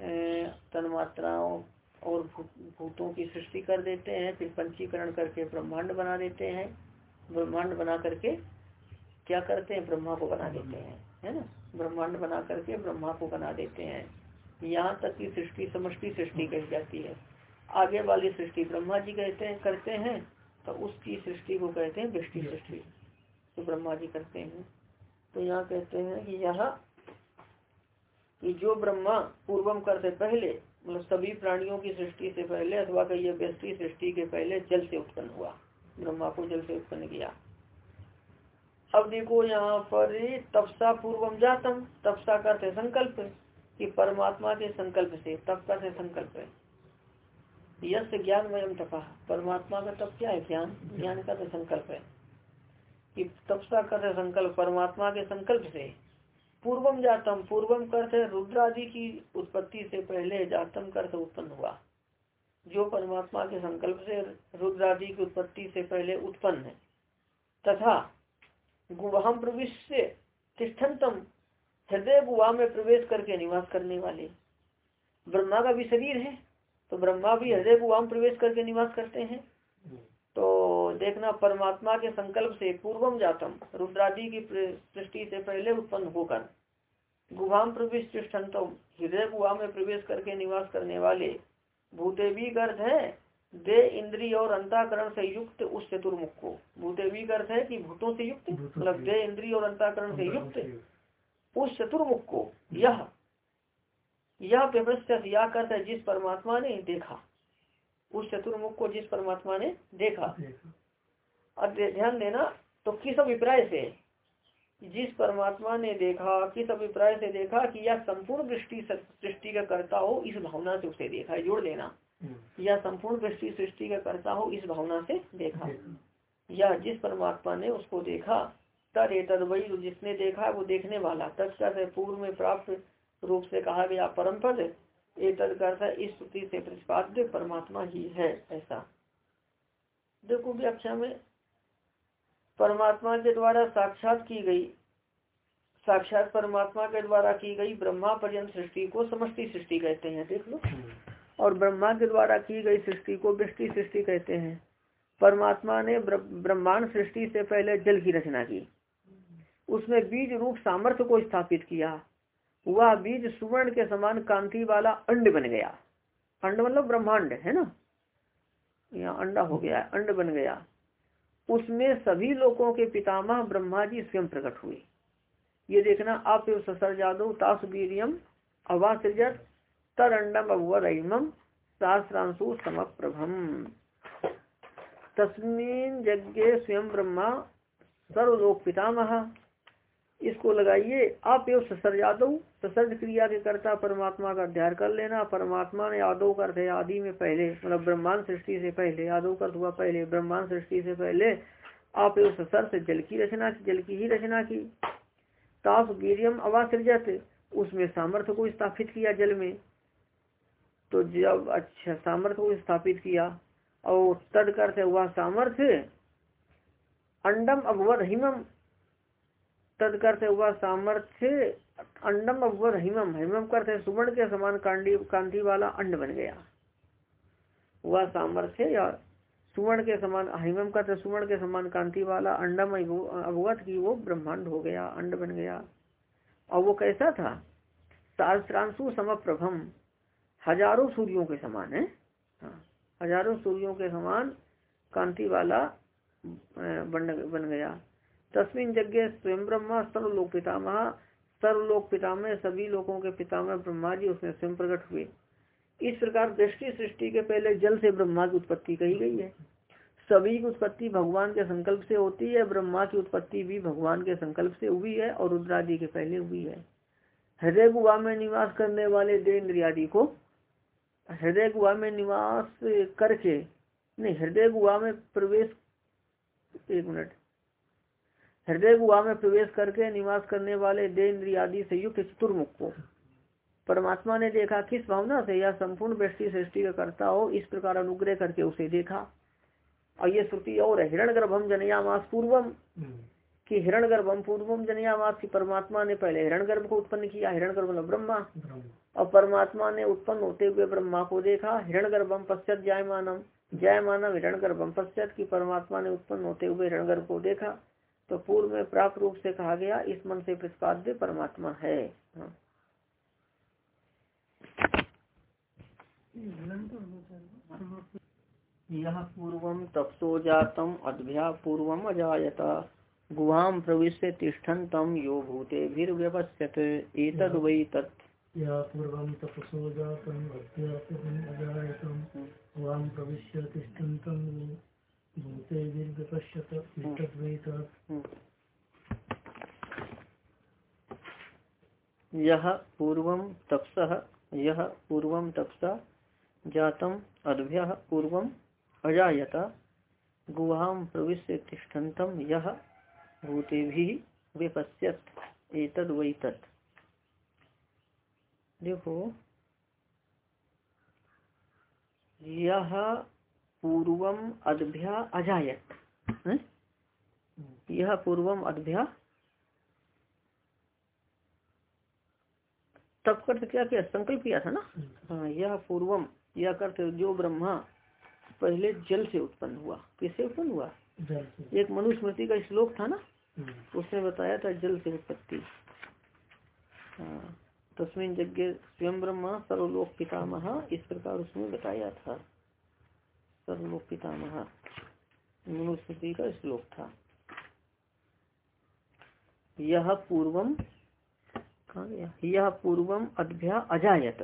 तन्मात्राओं और भूतों की सृष्टि कर देते हैं फिर पंचीकरण करके ब्रह्मांड बना देते हैं। ब्रह्मांड बना करके क्या करते हैं? ब्रह्मा को बना देते हैं, है ना? ब्रह्मांड बना करके ब्रह्मा को बना देते हैं। यहाँ तक की सृष्टि, समष्टि सृष्टि कही जाती है। आगे वाली सृष्टि ब्रह्मा जी कहते हैं, करते हैं तो उसकी सृष्टि को कहते हैं, वृष्टि सृष्टि। तो ब्रह्मा जी करते हैं। तो यहाँ कहते हैं कि यहाँ कि जो ब्रह्मा पूर्वम करते पहले मतलब सभी प्राणियों की सृष्टि से पहले अथवा कहिए व्यष्टि सृष्टि के पहले जल से उत्पन्न हुआ, ब्रह्मा को जल से उत्पन्न किया। अब देखो यहाँ पर तपसा पूर्वम जातम, तपसा करते संकल्प कि परमात्मा के संकल्प से तप करते संकल्प यश ज्ञान वयम तपा। परमात्मा का तप क्या है? ज्ञान। ज्ञान का तो संकल्प है। कि तपसा करते संकल्प परमात्मा के संकल्प से पूर्वम जातम पूर्वम करते रुद्रादि की उत्पत्ति से पहले जातम करते उत्पन्न हुआ। जो परमात्मा के संकल्प से रुद्रादि की उत्पत्ति से पहले उत्पन्न है। तथा गुवाहम प्रविश तिष्ठतम हृदय गुहा में प्रवेश करके निवास करने वाले ब्रह्मा का भी शरीर है तो ब्रह्मा भी हृदय गुआम प्रवेश करके निवास करते हैं। तो देखना परमात्मा के संकल्प से पूर्वम जातम रुद्रादि की सृष्टि से पहले उत्पन्न होकर गुहाम प्रवेश तिष्ठंतम हृदय गुहा में प्रवेश करके निवास करने वाले भूतेवी का अर्थ है दे इंद्रिय और अंताकरण से युक्त उस चतुर्मुख। को भूतेवी का अर्थ है कि भूतों से युक्त? मतलब दे इंद्रिय और अंताकरण से युक्त उस चतुर्मुख। को यह यह व्यवस्था या करता है जिस परमात्मा ने देखा। उस चतुर्मुख को जिस परमात्मा ने देखा। अब ध्यान देना तो किस अभिप्राय से? जिस परमात्मा ने देखा किस अभिप्राय से देखा कि यह संपूर्ण दृष्टि सृष्टि का करता हो इस भावना से उसे देखा है। जोड़ देना। हम्म। या संपूर्ण दृष्टि सृष्टि का करता हो इस भावना से देखा। या जिस परमात्मा ने उसको देखा तर तद वही जिसने देखा वो देखने वाला। तत्कर पूर्व में प्राप्त रूप से कहा गया परम पद इस से प्रतिपाद्य परमात्मा ही है, ऐसा। देखो व्याख्या में, परमात्मा के द्वारा साक्षात की गई, साक्षात परमात्मा के द्वारा की गई ब्रह्मा पर्यंत सृष्टि को समष्टि सृष्टि कहते हैं, देख लो। और ब्रह्मा के द्वारा की गई सृष्टि को वृष्टि सृष्टि कहते हैं। परमात्मा ने ब्रह्मांड सृष्टि से पहले जल की रचना की। उसमें बीज रूप सामर्थ्य को स्थापित किया। वह बीज सुवर्ण के समान कांति वाला अंड बन गया। अंड मतलब ब्रह्मांड, है ना? यहाँ अंडा हो गया, अंड बन गया। उसमें सभी लोगों के पितामह ब्रह्मा जी स्वयं प्रकट हुए। ये देखना, आप ससर जादव तास वीरियम अवासृजत तर अंडम अवरम सहस्रांशु समप्रभम। तस्मीन यज्ञ स्वयं ब्रह्मा, सर्वलोक पितामह। इसको लगाइए, आप ससर यादव ससर्ज क्रिया के कर्ता परमात्मा का अध्ययन कर लेना। परमात्मा ने आदो कर थे आदि में पहले मतलब ब्रह्मांड सृष्टि से पहले यादव कर हुआ पहले, ब्रह्मांड सृष्टि से पहले, आप एवं ससर से जल की रचना की, जल की ही रचना की। ताप वीरियम अवासृजत उसमें सामर्थ्य को स्थापित किया जल में। तो जब अच्छा सामर्थ्य को स्थापित किया, और तद करते हुआ सामर्थ्य, अंडम अभवत हिमम, तद करते हुआ सामर्थ्य अंडम अवध हिमम हिमम करते सुवर्ण के समान कांडी, कांति वाला अंड बन गया। वह सामर्थ्य या सुवर्ण के समान हिमम करते सुवर्ण के समान कांति वाला अंडम अवगत की वो ब्रह्मांड हो गया, अंड बन गया। और वो कैसा था? सहस्रांशु समप्रभम, हज़ारों सूर्यों के समान है। हाँ हज़ारों सूर्यों के समान कांति वाला बन बन गया। तस्मिन यज्ञ स्वयं ब्रह्मा सर्वलोक पितामह सर्वलोक पितामह, सभी लोगों के पितामह ब्रह्मा जी उसमें स्वयं प्रकट हुए। इस प्रकार दृष्टि सृष्टि के पहले जल से ब्रह्मा की उत्पत्ति कही गई है। सभी की उत्पत्ति भगवान के संकल्प से होती है, ब्रह्मा की उत्पत्ति भी भगवान के संकल्प से हुई है और रुद्रादि के पहले हुई है। हृदय गुहा में निवास करने वाले देन्द्रियादि को हृदय गुहा में निवास करके, नहीं, हृदय गुहा में प्रवेश, एक मिनट हृदय गुहा में प्रवेश करके निवास करने वाले दे आदि से युक्त चतुर्मुख को। परमात्मा ने देखा किस भावना से या संपूर्ण वृष्टि सृष्टि का करता हो इस प्रकार अनुग्रह करके उसे देखा। और ये श्रुति और हिरण गर्भम जनयामास पूर्वम। हम्म। कि हिरण गर्भम पूर्वम जनयामास की परमात्मा ने पहले हिरण गर्भ को उत्पन्न किया हिरण गर्भ ब्रह्मा। और परमात्मा ने उत्पन्न होते हुए ब्रह्मा को देखा हिरण गर्भम पश्चात जय मानव जय मानव हिरण गर्भम पश्चात की परमात्मा ने उत्पन्न होते हुए हिरण गर्भ को देखा। तो पूर्व में प्राप्त रूप से कहा गया इस मन से प्रतिपाद्य परमात्मा है। हाँ। यह पूर्व तपसो जातम अद्भ्या पूर्व अजायता। गुहाम प्रवेश तिष्ठन्तम यो भूते भीर व्यवस्थित एतद वै तत्। पूर्वं तपसो जातम यह पूर्व तपस यह पूर्व तपसा, जातम अद्भ्य पूर्व अजात गुहा प्रवेश तिष्ठन्तम यह भूते भी विपश्यत एतद वही देखो यह पूर्वम अद्भ्या अजायत। यह पूर्वम अद्भ्या। तब करते क्या किया संकल्प किया था ना? हाँ यह पूर्वम यह करते जो ब्रह्मा पहले जल से उत्पन्न हुआ। किससे उत्पन्न हुआ? एक मनुस्मृति का श्लोक था ना? हम्म। उसने बताया था जल से उत्पत्ति। हाँ तस्मिन यज्ञ स्वयं ब्रह्मा सर्वलोक पितामह इस प्रकार उसमें बताया था। सर्वलोक पितामह मनुस्मृति का श्लोक था। यह पूर्वम यह पूर्वम अद्भ्या अजायत।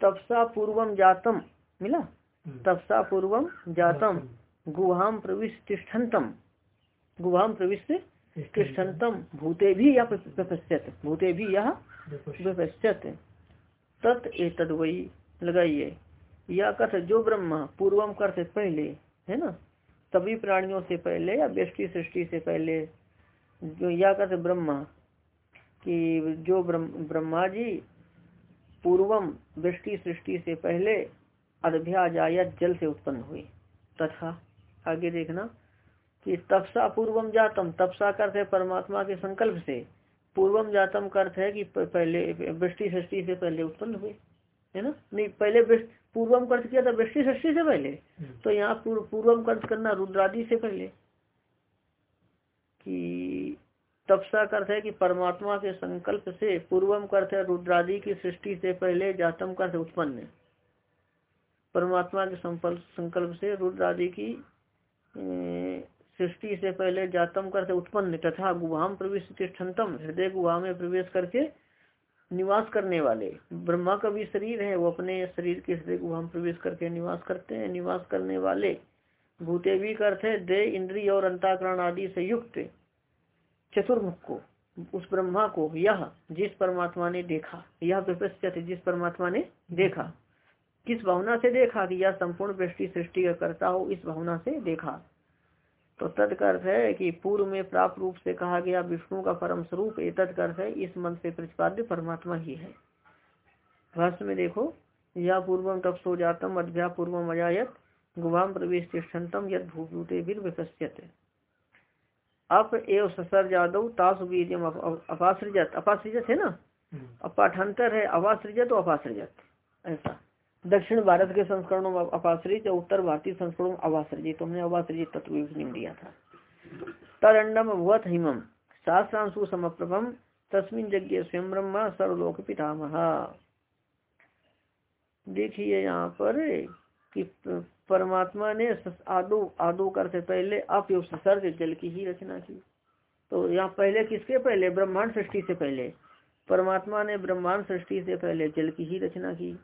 तपसा पूर्वम जातम मिला? तपसा पूर्वम जातम गुहाम प्रविश तिष्ठन्तम गुहाम प्रविश तिष्ठन्तम भूते भी यह व्यपश्यत भूते भी यह व्यपश्यत तत् एतद वही लगाइए या कथ, जो ब्रह्म पूर्वम करते पहले, है ना? सभी प्राणियों से पहले या व्यष्टि सृष्टि से पहले, जो या कथ, ब्रह्मा, कि जो ब्रह्मा जी पूर्वम वृष्टि सृष्टि से पहले अद्भ्याजायत जल से उत्पन्न हुए तथा, आगे देखना, कि तपसा पूर्वम जातम, तपसा करते परमात्मा के संकल्प से पूर्वम जातम का है कि पहले वृष्टि सृष्टि से पहले उत्पन्न हुए है ना? नहीं पहले पूर्वम कर्ज किया था वृष्टि सृष्टि से पहले। हम्म। तो यहाँ पूर्वम कर्ज करना रुद्रादि से पहले। कि तपसा अर्थ है कि परमात्मा के संकल्प से पूर्वम अर्थ है रुद्रादि की सृष्टि से पहले जातम अर्थ उत्पन्न परमात्मा के संकल्प से रुद्रादि की सृष्टि से पहले जातम अर्थ उत्पन्न तथा गुहाम प्रवेश तिष्ठतम हृदय गुहा में प्रवेश करके निवास करने वाले। ब्रह्मा का भी शरीर है, वो अपने शरीर के हृदय गुहा प्रवेश करके निवास करते हैं। निवास करने वाले भूते भी करते हैं दे इंद्रिय और अंताकरण आदि से युक्त चतुर्मुख को, उस ब्रह्मा को, यह जिस परमात्मा ने देखा, यह विपश्चित जिस परमात्मा ने देखा। किस भावना से देखा कि यह संपूर्ण वृष्टि सृष्टि का करता हो, इस भावना से देखा। तो तत्कर्थ है कि पूर्व में प्राप्त रूप से कहा गया विष्णु का परम स्वरूप ए तत्कर्थ है इस मन से प्रतिपाद्य परमात्मा ही है। भाष्य में देखो या पूर्वम तपसो जातम अध्या पूर्वम अजायत गुवाम प्रवेश तिष्ठतम यद भूभूते विपस्यत अप एव ससर जादव तास बीजम अपासृजत। अपासृजत है ना? हम्म। अब पाठांतर है अपासृजत और अपासृजत। ऐसा। दक्षिण भारत के संस्करणों में अपाश्रित और उत्तर भारतीय संस्करणों में अवासृजित तुमने अवासृजित तत्व दिया था। तरंडम भुवत हिमम शास्त्रांशु समप्रभम तस्मिन यज्ञ स्वयं ब्रह्मा सर्वलोक पितामह। देखिए यहाँ पर कि परमात्मा ने आदो आदो कर से पहले अपयोग सर्ग जल की ही रचना की। तो यहाँ पहले किसके पहले? ब्रह्मांड सृष्टि से पहले। परमात्मा ने ब्रह्मांड सृष्टि से पहले जल की ही रचना की।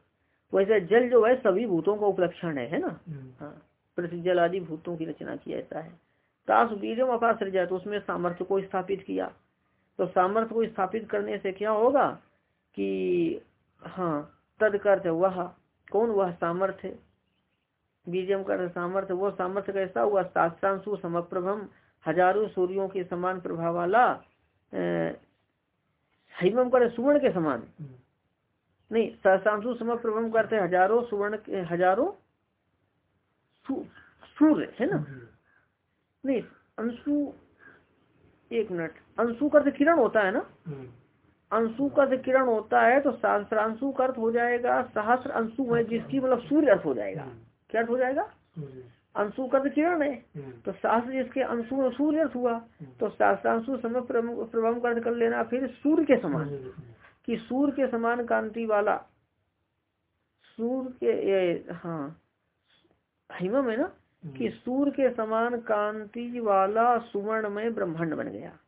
वैसे जल जो है सभी भूतों का उपलक्षण है है ना? हम्म। हाँ पृथ्वी जल आदि भूतों की रचना किया ऐसा है। ताश बीजम अपास जाए तो उसमें सामर्थ्य को स्थापित किया। तो सामर्थ्य को स्थापित करने से क्या होगा कि हाँ तद कर्थ वह कौन वह सामर्थ्य? बीजम का सामर्थ्य वो सामर्थ्य कैसा हुआ? शास्त्रांशु समप्रभम हज़ारों सूर्यों के समान प्रभाव वाला हिमम कर सुवर्ण के समान। हम्म। नहीं सहसांशु समप्रभम करते हज़ारों सुवर्ण हज़ारों सूर्य है ना? हम्म। नहीं अंशु एक मिनट अंशु का किरण होता है ना? हम्म। अंशु का किरण होता है तो सहस्रांशु का अर्थ हो जाएगा सहस्र अंशु है जिसकी मतलब सूर्य अर्थ हो जाएगा। हम्म। क्या अर्थ हो जाएगा? अंशु का किरण है। तो सहस्र जिसके अंशु सूर्य अर्थ हुआ तो शास्त्रांशु समय प्रभम का अर्थ कर लेना फिर सूर्य के समान। कि सूर्य के समान कांति वाला सूर्य के ये हाँ हिमम है ना हम्म। कि सूर्य के समान कांति वाला सुवर्ण में ब्रह्मांड बन गया।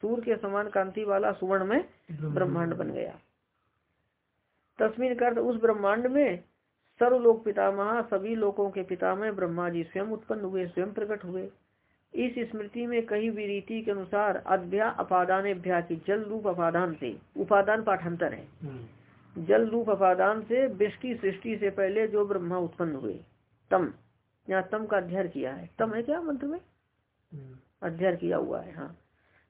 सूर्य के समान कांति वाला सुवर्ण में ब्रह्मांड। बन गया। तस्वीर कर उस ब्रह्मांड में सर्वलोक पितामह सभी लोगों के पिता में ब्रह्मा जी स्वयं उत्पन्न हुए स्वयं प्रकट हुए। इस स्मृति में कही भी रीति के अनुसार अध्या अपादान अभ्या की जल रूप अपादान से उपादान पाठांतर है। हम्म। जल रूप अपादान से वृष्टि सृष्टि से पहले जो ब्रह्मा उत्पन्न हुए। तम यहाँ तम का अध्ययन किया है। तम है क्या मंत्र में? हम्म। अध्ययन किया हुआ है हाँ।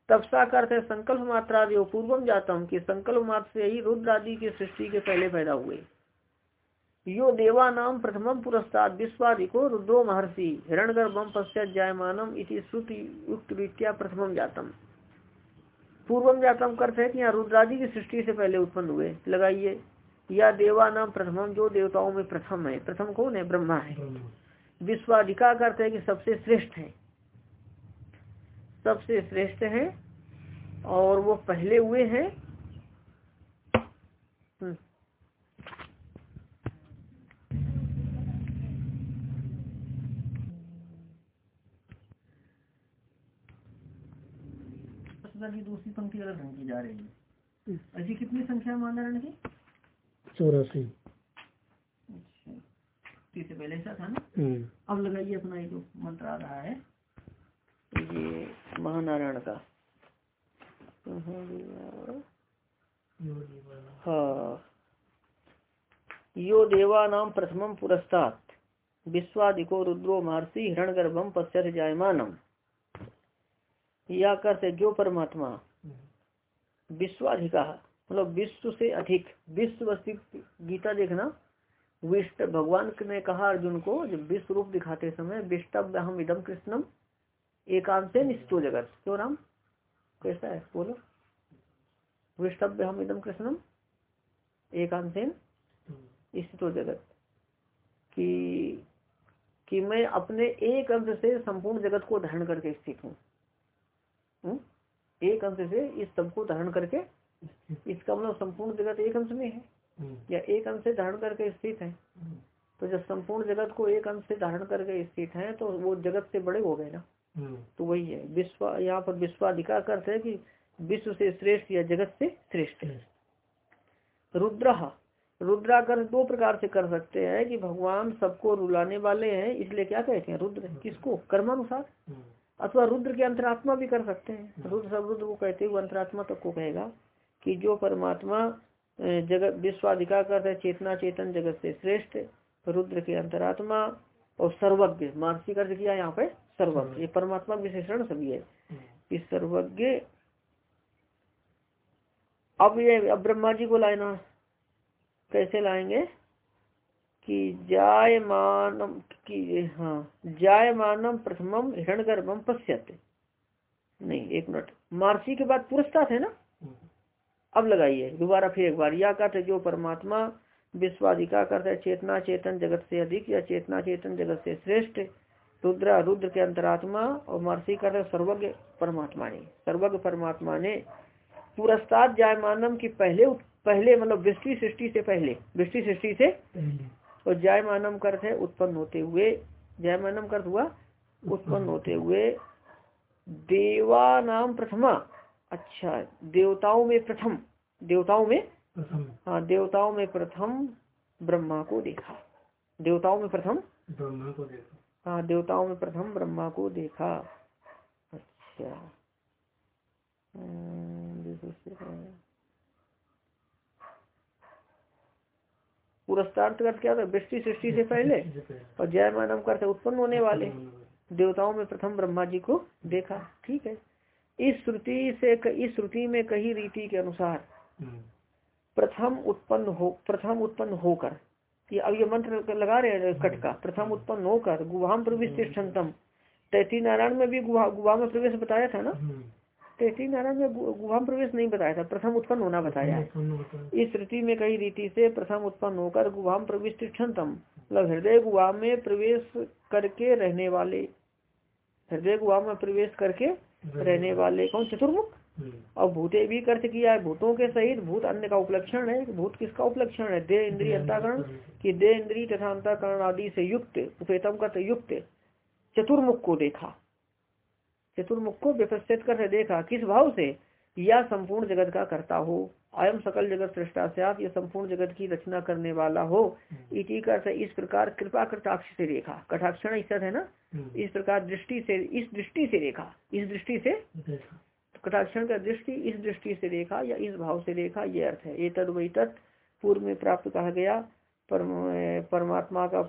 तब साकार है संकल्प मात्रा जो पूर्वम जातम की संकल्प मात्र से ही रुद्र आदि की सृष्टि के पहले पैदा हुए। यो देवा नाम प्रथम पुरस्कार विश्वादिको रुद्रो महर्षि हिरणगर्भम पश्चात जायमानम इति श्रुति युक्त रीत्या प्रथम जातम। पूर्वम जातम करते हैं कि यहाँ रुद्रादि की सृष्टि से पहले उत्पन्न हुए। लगाइए, या देवा नाम प्रथम, जो देवताओं में प्रथम है। प्रथम कौन है? ब्रह्मा है। विश्वाधिका करते हैं कि सबसे श्रेष्ठ है। सबसे श्रेष्ठ है और वो पहले हुए हैं हम्म। की दूसरी पंक्ति अलग ढंग की जा रही है। ऐसी कितनी संख्या मानरण की? चौरासी। अच्छा। पहले ऐसा था ना? हम्म। अब लगाइए अपना ये जो मंत्र आ रहा है ये महानारायण का। हाँ। यो देवा नाम प्रथम पुरस्तात। विश्वादिको रुद्रो महर्षि हिरण गर्भम पश्चात जायमानम। या करते जो परमात्मा विश्वाधिका मतलब विश्व से अधिक, विश्व गीता देखना, विष्ट भगवान ने कहा अर्जुन को, जब विश्व रूप दिखाते समय विष्टव्य हम इदम कृष्णम एकांत निश्चो जगत। क्यों राम? कैसा है? बोलो। विष्टव्य हम इदम कृष्णम एकांत स्थितो जगत। कि कि मैं अपने एक अंश से संपूर्ण जगत को धारण करके स्थित हूँ। हम्म? एक अंश से इस सबको धारण करके इसका मतलब संपूर्ण जगत एक अंश में है या एक अंश से धारण करके स्थित है। तो जब संपूर्ण जगत को एक अंश से धारण करके स्थित है तो वो जगत से बड़े हो गए ना। तो वही है विश्व यहाँ पर विश्वाधिकार करते है कि विश्व से श्रेष्ठ या जगत से श्रेष्ठ है। रुद्र रुद्राकर दो प्रकार से कर सकते हैं कि भगवान सबको रुलाने वाले हैं इसलिए क्या कहते हैं? रुद्र किसको? कर्मानुसार। अथवा रुद्र के अंतरात्मा भी कर सकते हैं। रुद्र सब रुद्र को कहते हुए अंतरात्मा तक को कहेगा कि जो परमात्मा जगत विश्वाधिकार करते चेतना, चेतन जगत से श्रेष्ठ, रुद्र के अंतरात्मा और सर्वज्ञ, मानसिक अर्थ किया यहाँ पे, सर्वज्ञ। ये परमात्मा विशेषण सभी है। इस सर्वज्ञ, अब ये, अब ब्रह्मा जी को लाना कैसे लाएँगे? कि जायमानम की हाँ जायमानम प्रथमम हिरण गर्भम पश्यत। नहीं एक मिनट। मार्सी के बाद पुरस्कार है ना? अब लगाइए। दोबारा फिर एक बार। या कहते जो परमात्मा विश्वाधिका करते है चेतना चेतन जगत से अधिक या चेतना चेतन जगत से श्रेष्ठ रुद्र रुद्र के अंतरात्मा और महर्षि करते सर्वज्ञ परमात्मा ने। सर्वज्ञ परमात्मा ने पुरस्ताद जायमानम की पहले पहले मतलब वृष्टि सृष्टि से पहले वृष्टि सृष्टि से और जायमानम करते है उत्पन्न होते हुए जायमानम कर हुआ उत्पन्न होते हुए। देवा नाम प्रथमा। अच्छा देवताओं में प्रथम देवताओं में हाँ देवताओं में प्रथम ब्रह्मा को देखा। देवताओं में प्रथम ब्रह्मा को देखा। हाँ देवताओं में प्रथम ब्रह्मा को देखा। अच्छा। पुरस्कार कर क्या था वृष्टि सृष्टि से पहले और जय मानव करते उत्पन्न होने वाले देवताओं में प्रथम ब्रह्मा जी को देखा। ठीक है। इस श्रुति से इस श्रुति में कही रीति के अनुसार प्रथम उत्पन्न हो, प्रथम उत्पन्न होकर, ये अब ये मंत्र लगा रहे हैं कट का, प्रथम उत्पन्न होकर गुवाम प्रवेश तैती नारायण में भी गुहा गुहा में प्रवेश बताया था ना? तैती नारायण में गुहा प्रवेश नहीं बताया था प्रथम उत्पन्न होना बताया इस श्रुति में कई रीति से प्रथम उत्पन्न होकर गुहाम प्रवेश तिष्ठतम मतलब हृदय गुहा में प्रवेश करके रहने वाले हृदय गुहा में प्रवेश करके रहने वाले। कौन? चतुर्मुख। और भूते भी कर्त किया है भूतों के सहित भूत अन्य का उपलक्षण है। भूत किसका उपलक्षण है? देह इंद्री अंताकरण। की देह इंद्री तथा अंताकरण आदि से युक्त उपेतम का युक्त चतुर्मुख को देखा। चतुर्मुख को विपस्थित कर देखा किस भाव से? या संपूर्ण जगत का करता हो। अयम सकल जगत सृष्टा से आप ये संपूर्ण जगत की रचना करने वाला हो। इसी का इस प्रकार कृपा कटाक्ष से देखा कटाक्षण इस है ना? इस प्रकार दृष्टि से इस दृष्टि से देखा इस दृष्टि से कटाक्षण का दृष्टि इस दृष्टि से देखा या इस भाव से देखा ये अर्थ है। ये तद वही तत् पूर्व में प्राप्त कहा गया परमात्मा का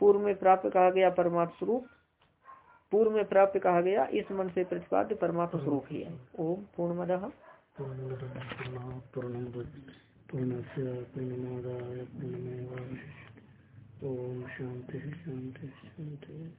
पूर्व में प्राप्त कहा गया परमात्म स्वरूप। पूर्व में प्राप्त कहा गया इस मन से प्रतिपाद्य परमात्मा स्वरूप ही है। ओम पूर्ण मद ओम शांति शांति शांति